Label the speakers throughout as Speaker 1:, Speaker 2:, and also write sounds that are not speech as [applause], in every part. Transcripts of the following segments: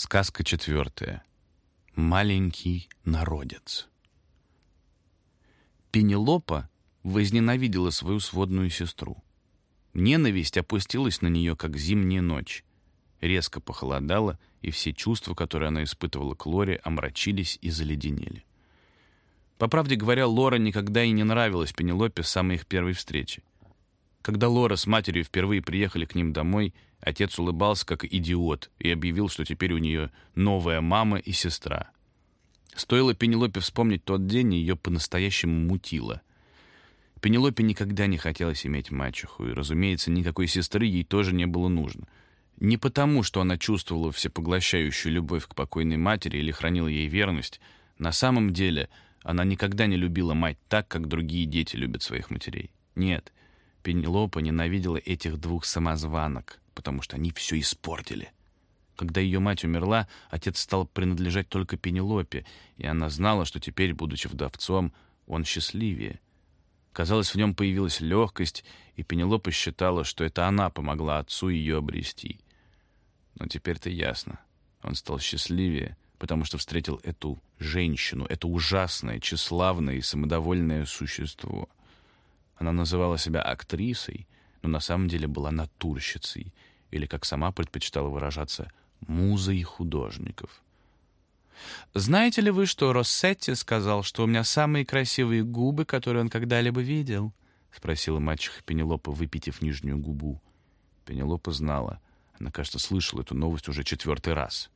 Speaker 1: Сказка четвертая. Маленький народец. Пенелопа возненавидела свою сводную сестру. Ненависть опустилась на нее, как зимняя ночь. Резко похолодало, и все чувства, которые она испытывала к Лоре, омрачились и заледенели. По правде говоря, Лора никогда и не нравилась Пенелопе с самой их первой встречи. Когда Лора с матерью впервые приехали к ним домой, отец улыбался как идиот и объявил, что теперь у нее новая мама и сестра. Стоило Пенелопе вспомнить тот день, ее по-настоящему мутило. Пенелопе никогда не хотелось иметь мачеху, и, разумеется, никакой сестры ей тоже не было нужно. Не потому, что она чувствовала всепоглощающую любовь к покойной матери или хранила ей верность. На самом деле она никогда не любила мать так, как другие дети любят своих матерей. Нет, Пенелопа ненавидела этих двух самозванок, потому что они все испортили. Когда ее мать умерла, отец стал принадлежать только Пенелопе, и она знала, что теперь, будучи вдовцом, он счастливее. Казалось, в нем появилась легкость, и Пенелопа считала, что это она помогла отцу ее обрести. Но теперь-то ясно. Он стал счастливее, потому что встретил эту женщину, это ужасное, тщеславное и самодовольное существо. Она называла себя актрисой, но на самом деле была натурщицей, или, как сама предпочитала выражаться, музой художников. «Знаете ли вы, что Россетти сказал, что у меня самые красивые губы, которые он когда-либо видел?» — спросила мачеха Пенелопа, выпитив нижнюю губу. Пенелопа знала. Она, кажется, слышала эту новость уже четвертый раз.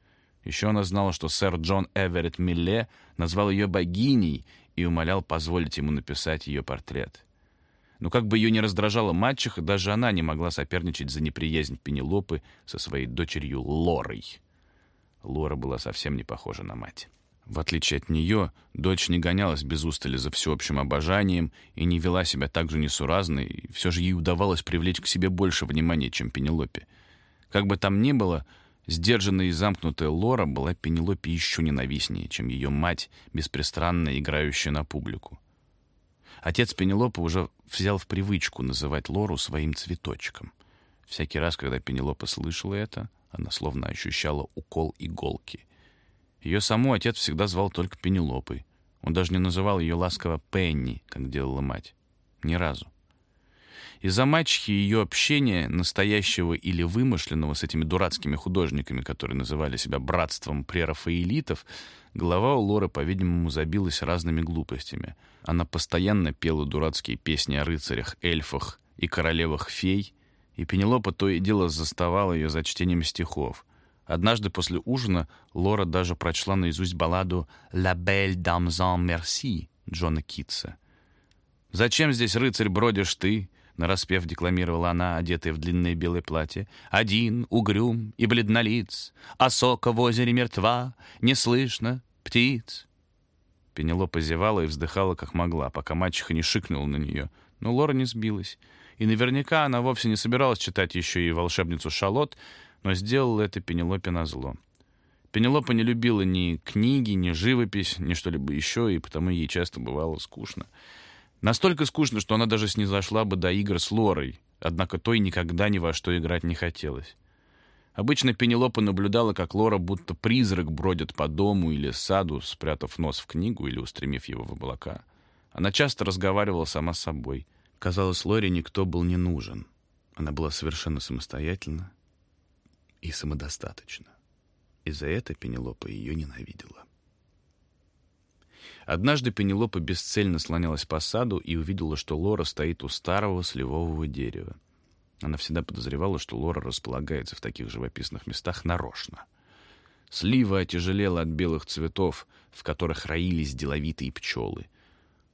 Speaker 1: Еще она знала, что сэр Джон Эверетт Милле назвал ее богиней и умолял позволить ему написать ее портрет. Но как бы ее ни раздражала мачеха, даже она не могла соперничать за неприязнь Пенелопы со своей дочерью Лорой. Лора была совсем не похожа на мать. В отличие от нее, дочь не гонялась без устали за всеобщим обожанием и не вела себя так же несуразно, и все же ей удавалось привлечь к себе больше внимания, чем Пенелопе. Как бы там ни было, сдержанная и замкнутая Лора была Пенелопе еще ненавистнее, чем ее мать, беспристрастно играющая на публику. Отец Пенелопы уже взял в привычку называть Лору своим цветочком. Всякий раз, когда Пенелопа слышала это, она словно ощущала укол иголки. Ее саму отец всегда звал только Пенелопой. Он даже не называл ее ласково Пенни, как делала мать. Ни разу. Из-за мачехи ее общения, настоящего или вымышленного с этими дурацкими художниками, которые называли себя братством прерафаэлитов, голова у Лоры, по-видимому, забилась разными глупостями. Она постоянно пела дурацкие песни о рыцарях, эльфах и королевах фей, и Пенелопа то и дело заставала ее за чтением стихов. Однажды после ужина Лора даже прочла наизусть балладу «La belle dame en merci» Джона Китса. «Зачем здесь, рыцарь, бродишь ты?» Нараспев декламировала она, одетая в длинное белое платье. «Один, угрюм и бледнолиц, а сока в озере мертва, не слышно птиц». Пенелопа зевала и вздыхала, как могла, пока мачеха не шикнула на нее. Но Лора не сбилась. И наверняка она вовсе не собиралась читать еще и волшебницу Шалот, но сделала это Пенелопе назло. Пенелопа не любила ни книги, ни живопись, ни что-либо еще, и потому ей часто бывало скучно. Настолько скучно, что она даже снизошла бы до игр с Лорой, однако той никогда ни во что играть не хотелось. Обычно Пенелопа наблюдала, как Лора будто призрак бродит по дому или саду, спрятав нос в книгу или устремив его в облака. Она часто разговаривала сама с собой. Казалось, Лоре никто был не нужен. Она была совершенно самостоятельна и самодостаточна. И за это Пенелопа ее ненавидела. Однажды Пенелопа бесцельно слонялась по саду и увидела, что Лора стоит у старого сливового дерева. Она всегда подозревала, что Лора располагается в таких живописных местах нарочно. Слива отяжелела от белых цветов, в которых роились деловитые пчелы.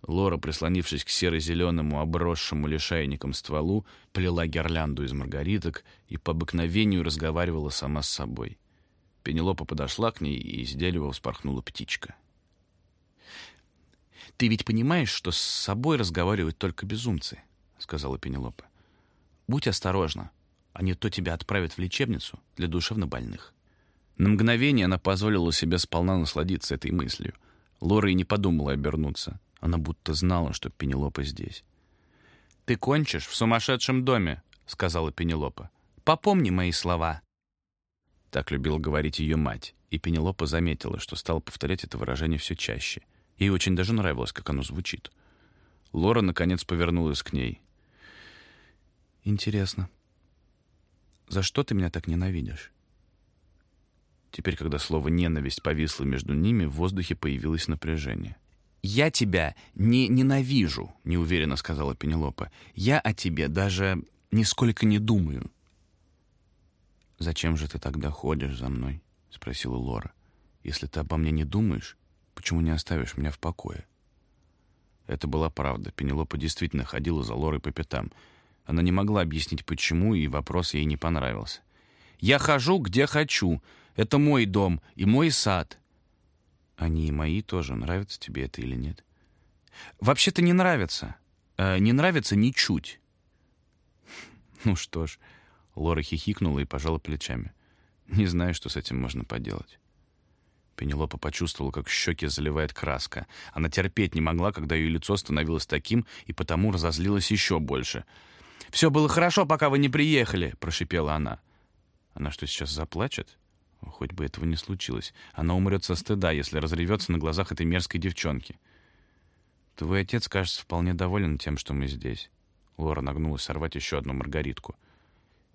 Speaker 1: Лора, прислонившись к серо-зеленому, обросшему лишайником стволу, плела гирлянду из маргариток и по обыкновению разговаривала сама с собой. Пенелопа подошла к ней, и из дерева вспорхнула птичка — «Ты ведь понимаешь, что с собой разговаривают только безумцы», — сказала Пенелопа. «Будь осторожна, а не то тебя отправят в лечебницу для душевнобольных». На мгновение она позволила себе сполна насладиться этой мыслью. Лора и не подумала обернуться. Она будто знала, что Пенелопа здесь. «Ты кончишь в сумасшедшем доме», — сказала Пенелопа. «Попомни мои слова». Так любила говорить ее мать. И Пенелопа заметила, что стала повторять это выражение все чаще. Ей очень даже нравилось, как оно звучит. Лора, наконец, повернулась к ней. «Интересно, за что ты меня так ненавидишь?» Теперь, когда слово «ненависть» повисло между ними, в воздухе появилось напряжение. «Я тебя не ненавижу», — неуверенно сказала Пенелопа. «Я о тебе даже нисколько не думаю». «Зачем же ты тогда ходишь за мной?» — спросила Лора. «Если ты обо мне не думаешь, почему не оставишь меня в покое?» Это была правда. Пенелопа действительно ходила за Лорой по пятам. Она не могла объяснить, почему, и вопрос ей не понравился. «Я хожу, где хочу. Это мой дом и мой сад». «Они и мои тоже. Нравится тебе это или нет?» «Вообще-то не нравится. Э, не нравится ничуть». [laughs] «Ну что ж...» Лора хихикнула и пожала плечами. «Не знаю, что с этим можно поделать». Пенелопа почувствовала, как щеки заливает краска. Она терпеть не могла, когда ее лицо становилось таким, и потому разозлилась еще больше. «Все было хорошо, пока вы не приехали», — прошипела она. Она что, сейчас заплачет? Хоть бы этого не случилось. Она умрет со стыда, если разревется на глазах этой мерзкой девчонки. Твой отец, кажется, вполне доволен тем, что мы здесь. Лора нагнулась сорвать еще одну маргаритку.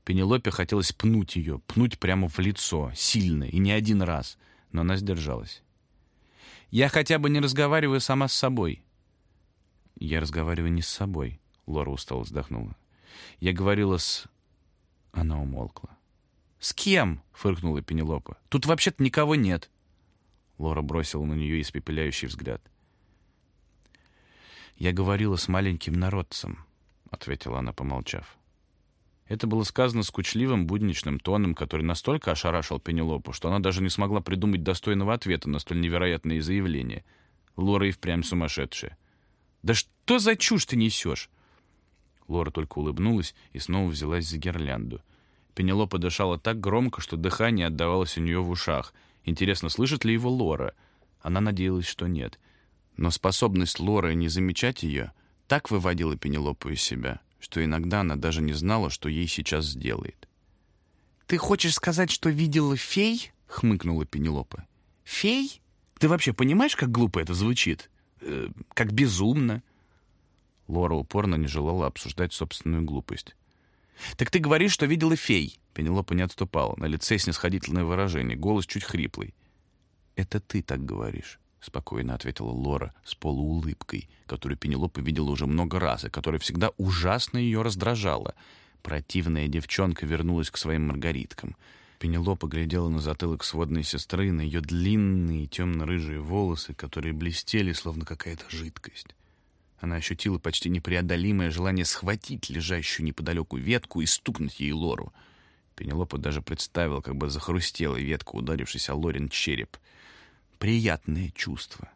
Speaker 1: Пенелопе хотелось пнуть ее, пнуть прямо в лицо, сильно и не один раз, но она сдержалась. «Я хотя бы не разговариваю сама с собой». «Я разговариваю не с собой», — Лора устало вздохнула. «Я говорила с...» Она умолкла. «С кем?» — фыркнула Пенелопа. «Тут вообще-то никого нет». Лора бросила на нее испепеляющий взгляд. «Я говорила с маленьким народцем», — ответила она, помолчав. Это было сказано скучливым, будничным тоном, который настолько ошарашил Пенелопу, что она даже не смогла придумать достойного ответа на столь невероятное заявление. Лора и впрямь сумасшедшая. «Да что за чушь ты несешь?» Лора только улыбнулась и снова взялась за гирлянду. Пенелопа дышала так громко, что дыхание отдавалось у нее в ушах. Интересно, слышит ли его Лора? Она надеялась, что нет. Но способность Лоры не замечать ее так выводила Пенелопу из себя, что иногда она даже не знала, что ей сейчас сделает. «Ты хочешь сказать, что видела фей?» — хмыкнула Пенелопа. «Фей? Ты вообще понимаешь, как глупо это звучит? Э, как безумно?» Лора упорно не желала обсуждать собственную глупость. «Так ты говоришь, что видела фей?» Пенелопа не отступала. На лице снисходительное выражение, голос чуть хриплый. «Это ты так говоришь. — спокойно ответила Лора с полуулыбкой, которую Пенелопа видела уже много раз и которая всегда ужасно ее раздражала. Противная девчонка вернулась к своим маргариткам. Пенелопа глядела на затылок сводной сестры, на ее длинные темно-рыжие волосы, которые блестели, словно какая-то жидкость. Она ощутила почти непреодолимое желание схватить лежащую неподалеку ветку и стукнуть ей Лору. Пенелопа даже представила, как бы захрустела ветка, ударившись о Лорин череп — приятное чувство.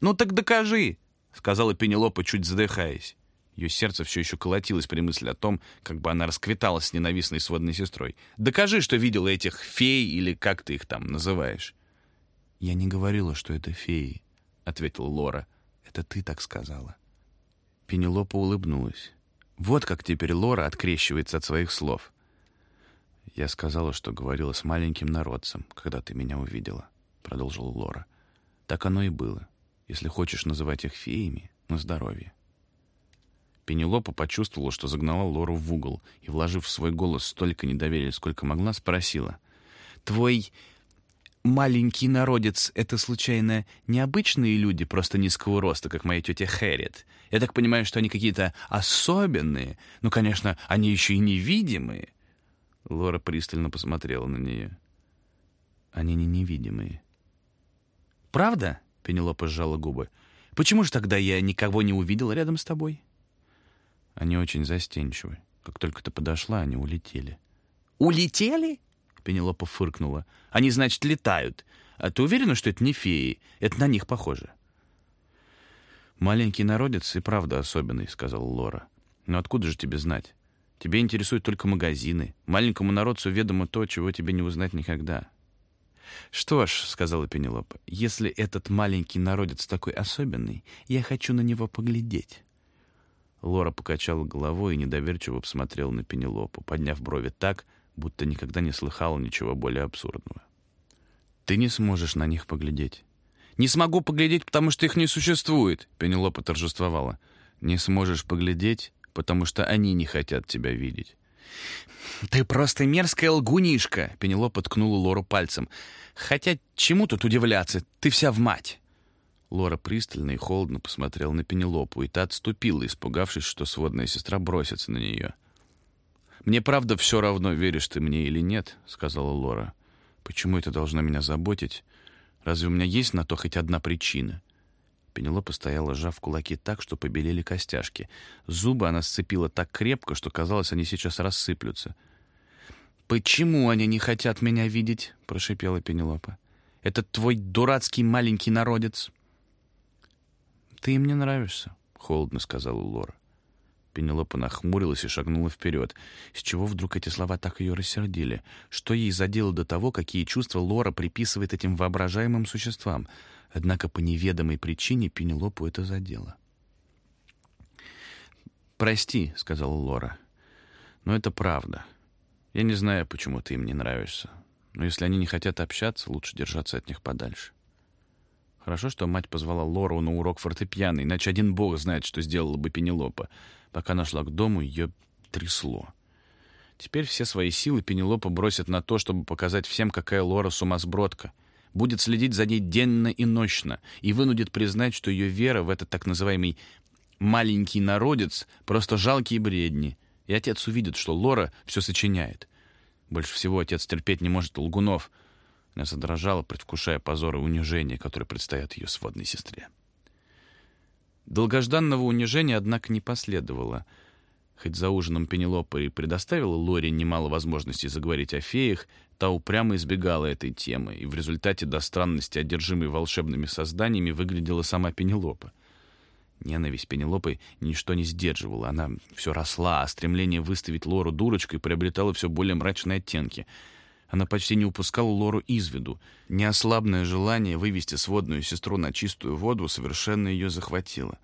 Speaker 1: «Ну так докажи!» — сказала Пенелопа, чуть задыхаясь. Ее сердце все еще колотилось при мысли о том, как бы она расквиталась с ненавистной сводной сестрой. «Докажи, что видела этих фей или как ты их там называешь». «Я не говорила, что это феи», — ответила Лора. «Это ты так сказала». Пенелопа улыбнулась. Вот как теперь Лора открещивается от своих слов. «Я сказала, что говорила с маленьким народцем, когда ты меня увидела. — продолжила Лора. «Так оно и было. Если хочешь называть их феями, на здоровье». Пенелопа почувствовала, что загнала Лору в угол, и, вложив в свой голос столько недоверия, сколько могла, спросила. «Твой маленький народец — это, случайно, необычные люди, просто низкого роста, как моя тетя Хэрит? Я так понимаю, что они какие-то особенные. Ну, конечно, они еще и невидимые». Лора пристально посмотрела на нее. «Они не невидимые», «Правда?» — Пенелопа сжала губы. «Почему же тогда я никого не увидела рядом с тобой?» Они очень застенчивы. Как только ты подошла, они улетели. «Улетели?» — Пенелопа фыркнула. «Они, значит, летают. А ты уверена, что это не феи? Это на них похоже?» «Маленький народец и правда особенный», — сказала Лора. «Но откуда же тебе знать? Тебе интересуют только магазины. Маленькому народцу ведомо то, чего тебе не узнать никогда. «Что ж», — сказала Пенелопа, — «если этот маленький народец такой особенный, я хочу на него поглядеть». Лора покачала головой и недоверчиво посмотрела на Пенелопу, подняв брови так, будто никогда не слыхала ничего более абсурдного. Ты не сможешь на них поглядеть. «Не смогу поглядеть, потому что их не существует», — Пенелопа торжествовала. «Не сможешь поглядеть, потому что они не хотят тебя видеть». «Ты просто мерзкая лгунишка!» — Пенелопа ткнула Лору пальцем. «Хотя чему тут удивляться? Ты вся в мать!» Лора пристально и холодно посмотрела на Пенелопу, и та отступила, испугавшись, что сводная сестра бросится на нее. «Мне правда все равно, веришь ты мне или нет», — сказала Лора. «Почему это должно меня заботить? Разве у меня есть на то хоть одна причина?» Пенелопа стояла, сжав кулаки так, что побелели костяшки. Зубы она сцепила так крепко, что казалось, они сейчас рассыплются. «Почему они не хотят меня видеть?» — прошипела Пенелопа. «Это твой дурацкий маленький народец». «Ты им не нравишься», — холодно сказала Лора. Пенелопа нахмурилась и шагнула вперед. С чего вдруг эти слова так ее рассердили? Что ей задело до того, какие чувства Лора приписывает этим воображаемым существам? Однако по неведомой причине Пенелопу это задело. «Прости», — сказала Лора, — «но это правда. Я не знаю, почему ты им не нравишься, но если они не хотят общаться, лучше держаться от них подальше». Хорошо, что мать позвала Лору на урок фортепиано, иначе один бог знает, что сделала бы Пенелопа. Пока она шла к дому, ее трясло. Теперь все свои силы Пенелопа бросит на то, чтобы показать всем, какая Лора сумасбродка. Будет следить за ней денно и ночно и вынудит признать, что ее вера в этот так называемый «маленький народец» просто жалкие бредни. И отец увидит, что Лора все сочиняет. Больше всего отец терпеть не может лгунов — она задрожала, предвкушая позор и унижение, которые предстоят ее сводной сестре. Долгожданного унижения, однако, не последовало. Хоть за ужином Пенелопа и предоставила Лоре немало возможностей заговорить о феях, та упрямо избегала этой темы, и в результате до странности, одержимой волшебными созданиями, выглядела сама Пенелопа. Ненависть Пенелопы ничто не сдерживала, она все росла, а стремление выставить Лору дурочкой приобретало все более мрачные оттенки — она почти не упускала Лору из виду. Неослабное желание вывести сводную сестру на чистую воду совершенно ее захватило.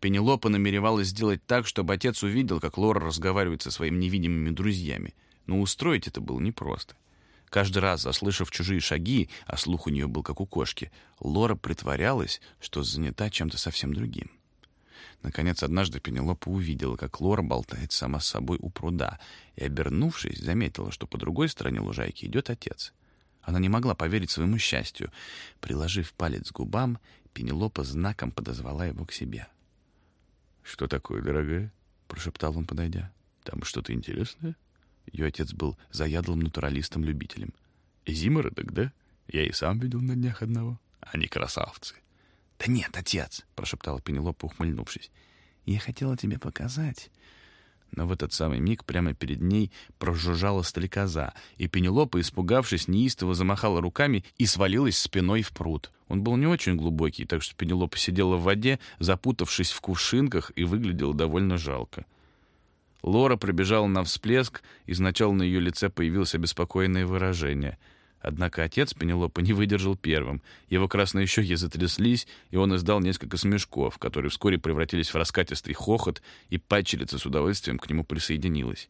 Speaker 1: Пенелопа намеревалась сделать так, чтобы отец увидел, как Лора разговаривает со своими невидимыми друзьями. Но устроить это было непросто. Каждый раз, заслышав чужие шаги, а слух у нее был как у кошки, Лора притворялась, что занята чем-то совсем другим. Наконец, однажды Пенелопа увидела, как Лора болтает сама с собой у пруда, и, обернувшись, заметила, что по другой стороне лужайки идет отец. Она не могла поверить своему счастью. Приложив палец к губам, Пенелопа знаком подозвала его к себе. «Что такое, дорогая?» — прошептал он, подойдя. «Там что-то интересное?» Ее отец был заядлым натуралистом-любителем. «Зимородок, да? Я и сам видел на днях одного. Они красавцы. «Да нет, отец!» — прошептала Пенелопа, ухмыльнувшись. «Я хотела тебе показать». Но в этот самый миг прямо перед ней прожужжала стрекоза, и Пенелопа, испугавшись, неистово замахала руками и свалилась спиной в пруд. Он был не очень глубокий, так что Пенелопа сидела в воде, запутавшись в кувшинках, и выглядела довольно жалко. Лора пробежала на всплеск, и сначала на ее лице появилось обеспокоенное выражение — Однако отец Пенелопы не выдержал первым. Его красные щеки затряслись, и он издал несколько смешков, которые вскоре превратились в раскатистый хохот, и падчерица с удовольствием к нему присоединилась.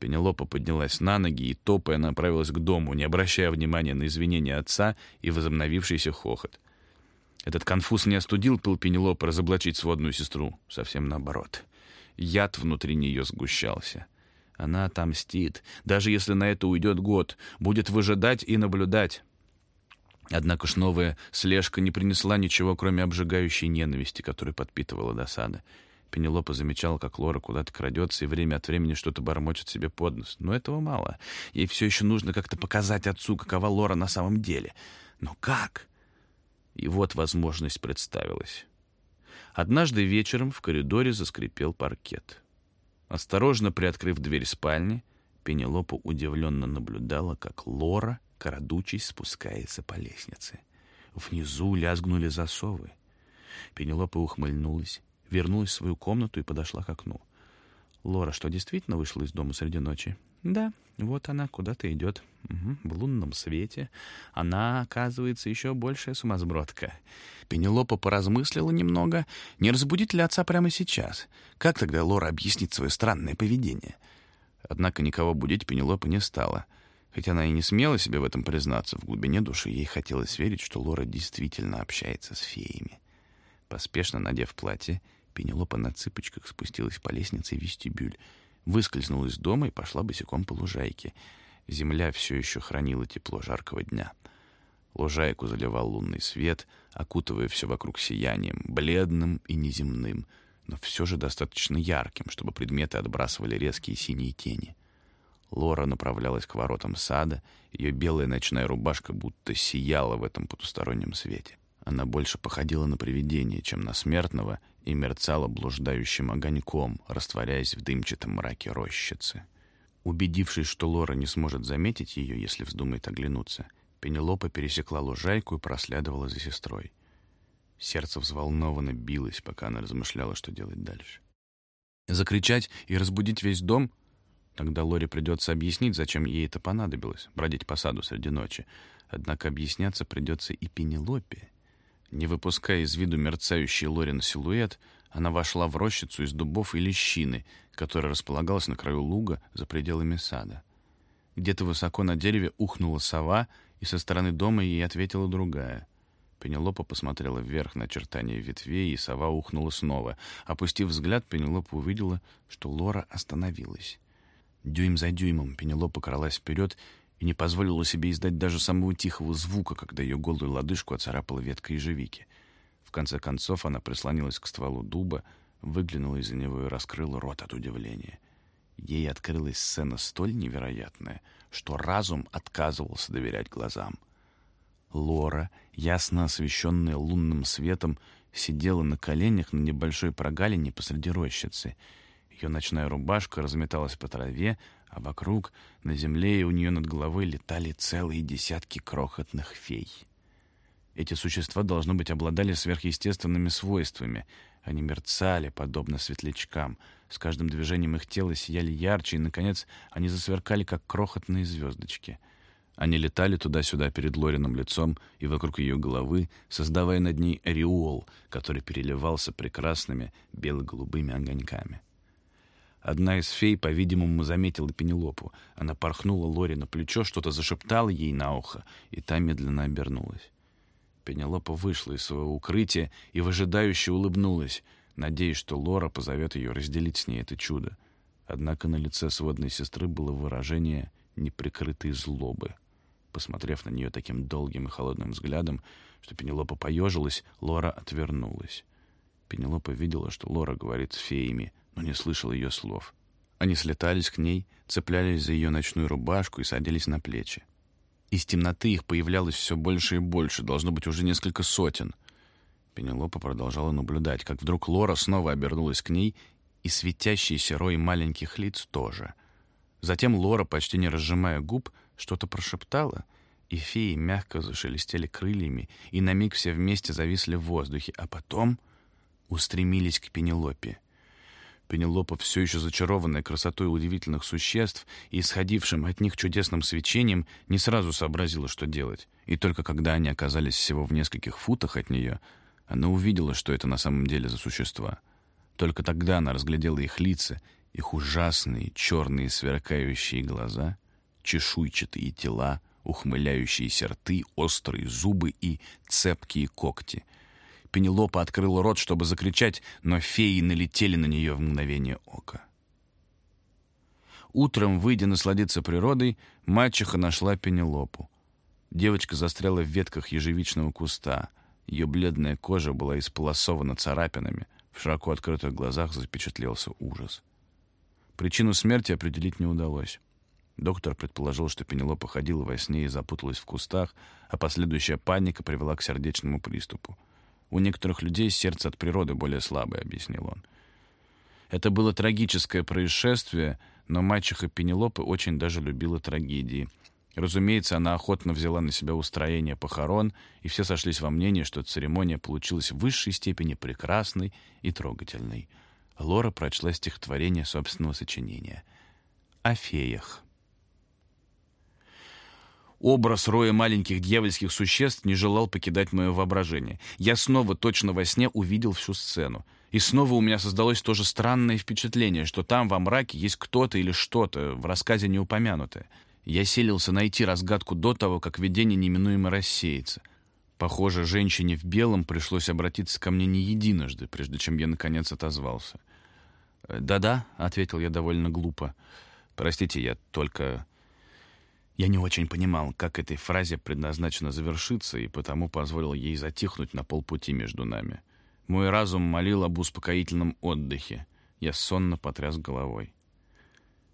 Speaker 1: Пенелопа поднялась на ноги и, топая, направилась к дому, не обращая внимания на извинения отца и возобновившийся хохот. Этот конфуз не остудил пыл Пенелопы разоблачить сводную сестру. Совсем наоборот. Яд внутри нее сгущался. Она отомстит, даже если на это уйдет год, будет выжидать и наблюдать. Однако ж новая слежка не принесла ничего, кроме обжигающей ненависти, которую подпитывала досада. Пенелопа замечала, как Лора куда-то крадется и время от времени что-то бормочет себе под нос. Но этого мало. Ей все еще нужно как-то показать отцу, какова Лора на самом деле. Но как? И вот возможность представилась. Однажды вечером в коридоре заскрипел паркет. Осторожно приоткрыв дверь спальни, Пенелопа удивленно наблюдала, как Лора, крадучись, спускается по лестнице. Внизу лязгнули засовы. Пенелопа ухмыльнулась, вернулась в свою комнату и подошла к окну. Лора что, действительно вышла из дома среди ночи? Да, вот она куда-то идет. Угу, в лунном свете. Она, оказывается, еще большая сумасбродка. Пенелопа поразмыслила немного, не разбудить ли отца прямо сейчас. Как тогда Лора объяснит свое странное поведение? Однако никого будить Пенелопа не стала. Хотя она и не смела себе в этом признаться, в глубине души ей хотелось верить, что Лора действительно общается с феями. Поспешно надев платье, Пенелопа на цыпочках спустилась по лестнице в вестибюль, выскользнула из дома и пошла босиком по лужайке. Земля все еще хранила тепло жаркого дня. Лужайку заливал лунный свет, окутывая все вокруг сиянием, бледным и неземным, но все же достаточно ярким, чтобы предметы отбрасывали резкие синие тени. Лора направлялась к воротам сада, ее белая ночная рубашка будто сияла в этом потустороннем свете. Она больше походила на привидение, чем на смертного, и мерцала блуждающим огоньком, растворяясь в дымчатом мраке рощицы. Убедившись, что Лора не сможет заметить ее, если вздумает оглянуться, Пенелопа пересекла лужайку и проследовала за сестрой. Сердце взволнованно билось, пока она размышляла, что делать дальше. Закричать и разбудить весь дом? Тогда Лоре придется объяснить, зачем ей это понадобилось, бродить по саду среди ночи. Однако объясняться придется и Пенелопе. Не выпуская из виду мерцающий Лорин силуэт, она вошла в рощицу из дубов и лещины, которая располагалась на краю луга за пределами сада. Где-то высоко на дереве ухнула сова, и со стороны дома ей ответила другая. Пенелопа посмотрела вверх на очертания ветвей, и сова ухнула снова. Опустив взгляд, Пенелопа увидела, что Лора остановилась. Дюйм за дюймом Пенелопа кралась вперед и не позволила себе издать даже самого тихого звука, когда ее голую лодыжку оцарапала ветка ежевики. В конце концов она прислонилась к стволу дуба, выглянула из-за него и раскрыла рот от удивления. Ей открылась сцена столь невероятная, что разум отказывался доверять глазам. Лора, ясно освещенная лунным светом, сидела на коленях на небольшой прогалине посреди рощицы. Ее ночная рубашка разметалась по траве, а вокруг, на земле и у нее над головой летали целые десятки крохотных фей. Эти существа, должно быть, обладали сверхъестественными свойствами. Они мерцали, подобно светлячкам. С каждым движением их тела сияли ярче, и, наконец, они засверкали, как крохотные звездочки. Они летали туда-сюда перед Лорином лицом и вокруг ее головы, создавая над ней ореол, который переливался прекрасными бело-голубыми огоньками. Одна из фей, по-видимому, заметила Пенелопу. Она порхнула Лори на плечо, что-то зашептала ей на ухо, и та медленно обернулась. Пенелопа вышла из своего укрытия и выжидающе улыбнулась, надеясь, что Лора позовет ее разделить с ней это чудо. Однако на лице сводной сестры было выражение неприкрытой злобы. Посмотрев на нее таким долгим и холодным взглядом, что Пенелопа поежилась, Лора отвернулась. Пенелопа видела, что Лора говорит с феями, но не слышал ее слов. Они слетались к ней, цеплялись за ее ночную рубашку и садились на плечи. Из темноты их появлялось все больше и больше, должно быть уже несколько сотен. Пенелопа продолжала наблюдать, как вдруг Лора снова обернулась к ней, и светящийся рой маленьких лиц тоже. Затем Лора, почти не разжимая губ, что-то прошептала, и феи мягко зашелестели крыльями, и на миг все вместе зависли в воздухе, а потом устремились к Пенелопе. Пенелопа, все еще зачарованная красотой удивительных существ и исходившим от них чудесным свечением, не сразу сообразила, что делать. И только когда они оказались всего в нескольких футах от нее, она увидела, что это на самом деле за существа. Только тогда она разглядела их лица, их ужасные черные сверкающие глаза, чешуйчатые тела, ухмыляющиеся рты, острые зубы и цепкие когти — Пенелопа открыла рот, чтобы закричать, но феи налетели на нее в мгновение ока. Утром, выйдя насладиться природой, мачеха нашла Пенелопу. Девочка застряла в ветках ежевичного куста. Ее бледная кожа была исполосована царапинами. В широко открытых глазах запечатлелся ужас. Причину смерти определить не удалось. Доктор предположил, что Пенелопа ходила во сне и запуталась в кустах, а последующая паника привела к сердечному приступу. У некоторых людей сердце от природы более слабое, объяснил он. Это было трагическое происшествие, но мачеха Пенелопы очень даже любила трагедии. Разумеется, она охотно взяла на себя устроение похорон, и все сошлись во мнении, что церемония получилась в высшей степени прекрасной и трогательной. Лора прочла стихотворение собственного сочинения о феях. Образ роя маленьких дьявольских существ не желал покидать мое воображение. Я снова точно во сне увидел всю сцену. И снова у меня создалось то же странное впечатление, что там во мраке есть кто-то или что-то, в рассказе не упомянутое. Я селился найти разгадку до того, как видение неминуемо рассеется. Похоже, женщине в белом пришлось обратиться ко мне не единожды, прежде чем я, наконец, отозвался. «Да-да», — ответил я довольно глупо. «Простите, я только...» Я не очень понимал, как этой фразе предназначено завершиться, и потому позволил ей затихнуть на полпути между нами. Мой разум молил об успокоительном отдыхе. Я сонно потряс головой.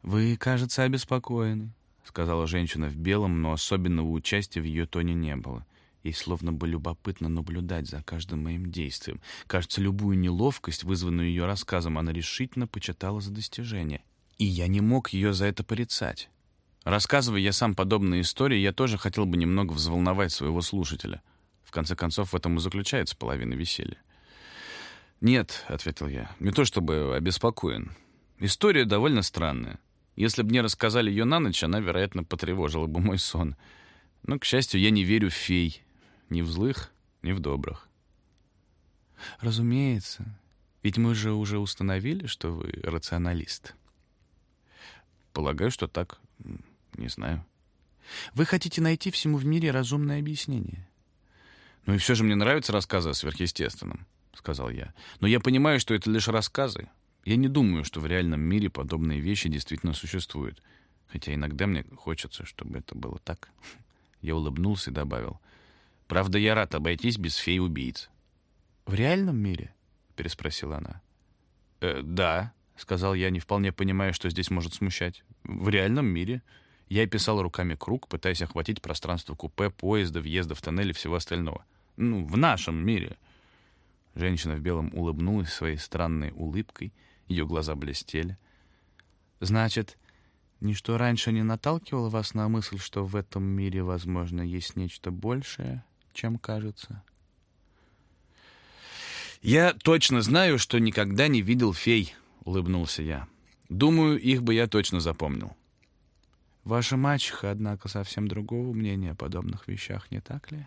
Speaker 1: «Вы, кажется, обеспокоены», — сказала женщина в белом, но особенного участия в ее тоне не было. Ей словно бы любопытно наблюдать за каждым моим действием. Кажется, любую неловкость, вызванную ее рассказом, она решительно почитала за достижение. И я не мог ее за это порицать. Рассказывая я сам подобные истории, я тоже хотел бы немного взволновать своего слушателя. В конце концов, в этом и заключается половина веселья. «Нет», — ответил я, — «не то чтобы обеспокоен. История довольно странная. Если бы мне рассказали ее на ночь, она, вероятно, потревожила бы мой сон. Но, к счастью, я не верю в фей. Ни в злых, ни в добрых». «Разумеется. Ведь мы же уже установили, что вы рационалист». «Полагаю, что так. Не знаю.
Speaker 2: Вы хотите найти всему в мире разумное объяснение.
Speaker 1: Ну и все же мне нравятся рассказы о сверхъестественном, сказал я. Но я понимаю, что это лишь рассказы. Я не думаю, что в реальном мире подобные вещи действительно существуют. Хотя иногда мне хочется, чтобы это было так. [laughs] Я улыбнулся и добавил. Правда, я рад обойтись без фей-убийц.
Speaker 2: В реальном мире? переспросила она.
Speaker 1: Э, да, сказал я, не вполне понимая, что здесь может смущать. В реальном мире. Я писал руками круг, пытаясь охватить пространство купе, поезда, въезда в тоннель и всего остального. Ну, в нашем мире. Женщина в белом улыбнулась своей странной улыбкой, ее глаза блестели.
Speaker 2: «Значит, ничто раньше не наталкивало вас на мысль, что в этом мире, возможно, есть нечто большее, чем кажется?»
Speaker 1: «Я точно знаю, что никогда не видел фей», — улыбнулся я. «Думаю, их бы я точно запомнил».
Speaker 2: Ваша мачеха, однако, совсем другого мнения о подобных вещах, не так ли?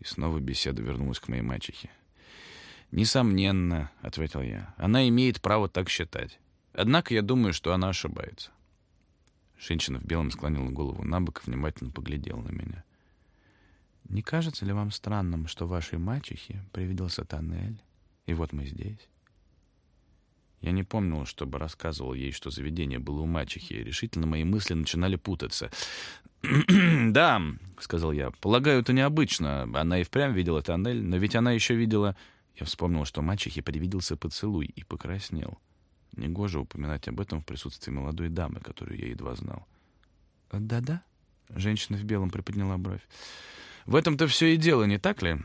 Speaker 1: И снова беседа вернулась к моей мачехе. «Несомненно», — ответил я, — «она имеет право так считать. Однако я думаю, что она ошибается». Женщина в белом склонила голову на бок и внимательно поглядела на меня.
Speaker 2: «Не кажется ли вам странным, что вашей мачехе привиделся тоннель, и вот мы здесь?»
Speaker 1: Я не помнил, чтобы рассказывал ей, что заведение было у мачехи. Решительно мои мысли начинали путаться. [clears throat] «Да», — сказал я, — «полагаю, это необычно. Она и впрямь видела тоннель, но ведь она еще видела...» Я вспомнил, что мачехе привиделся поцелуй, и покраснел. Негоже упоминать об этом в присутствии молодой дамы, которую я едва знал.
Speaker 2: «Да-да», — женщина в белом приподняла бровь.
Speaker 1: «В этом-то все и дело, не так ли?»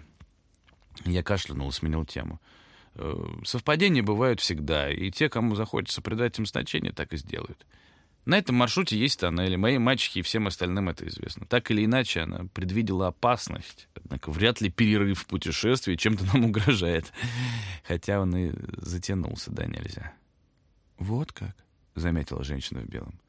Speaker 1: Я кашлянул и сменил тему. Э, совпадения бывают всегда, и те, кому захочется придать им значение, так и сделают. На этом маршруте есть тоннели. Моей мачехе и всем остальным это известно. Так или иначе, она предвидела опасность. Однако вряд ли перерыв в путешествии чем-то нам угрожает. Хотя он и затянулся, да нельзя.
Speaker 2: «Вот как», — заметила женщина в белом.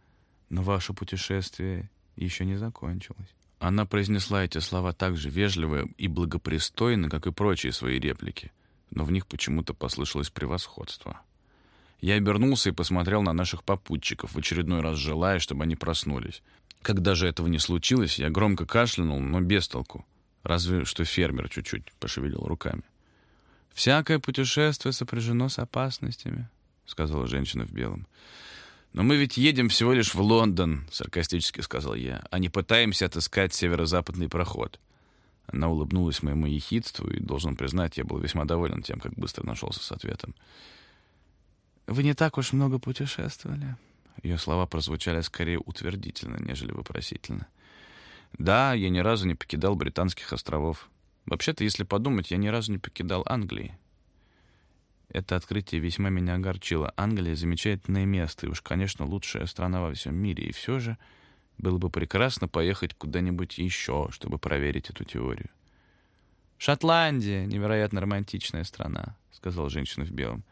Speaker 2: «Но ваше путешествие еще не закончилось».
Speaker 1: Она произнесла эти слова так же вежливо и благопристойно, как и прочие свои реплики — но в них почему-то послышалось превосходство. Я обернулся и посмотрел на наших попутчиков, в очередной раз желая, чтобы они проснулись. Когда же этого не случилось, я громко кашлянул, но без толку. Разве что фермер чуть-чуть пошевелил руками.
Speaker 2: «Всякое путешествие сопряжено с опасностями», — сказала женщина в белом.
Speaker 1: «Но мы ведь едем всего лишь в Лондон», — саркастически сказал я, «а не пытаемся отыскать северо-западный проход». Она улыбнулась моему ехидству, и, должен признать, я был весьма доволен тем, как быстро нашелся с ответом.
Speaker 2: «Вы не так уж много путешествовали?»
Speaker 1: Ее слова прозвучали скорее утвердительно, нежели вопросительно. «Да, я ни разу не покидал Британских островов. Вообще-то, если подумать, я ни разу не покидал Англии. Это открытие весьма меня огорчило. Англия — замечательное место, и уж, конечно, лучшая страна во всем мире. И все же было бы прекрасно поехать куда-нибудь еще, чтобы проверить эту теорию.
Speaker 2: «Шотландия — невероятно романтичная страна», — сказала женщина в белом.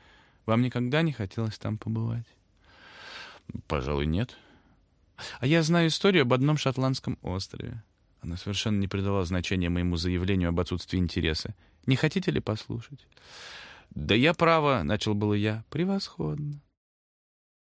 Speaker 2: «Вам никогда не хотелось там побывать?»
Speaker 1: «Пожалуй, нет».
Speaker 2: «А я знаю историю об одном шотландском острове». Она совершенно не придала значения моему заявлению об отсутствии интереса. «Не хотите ли послушать?»
Speaker 1: «Да я право», — начал было я.
Speaker 2: «Превосходно»,